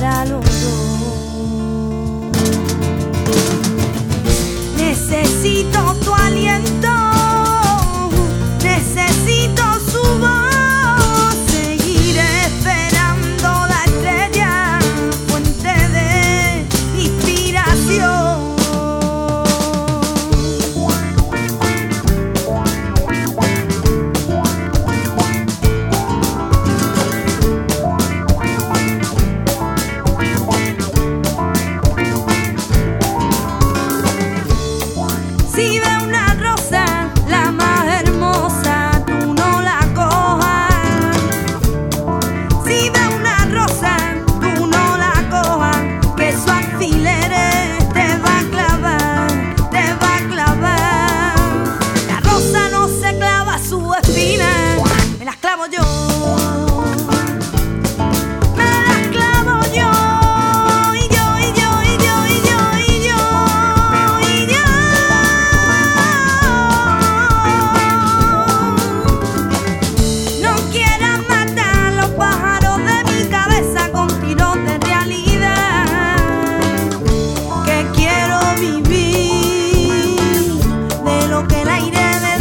para los Irene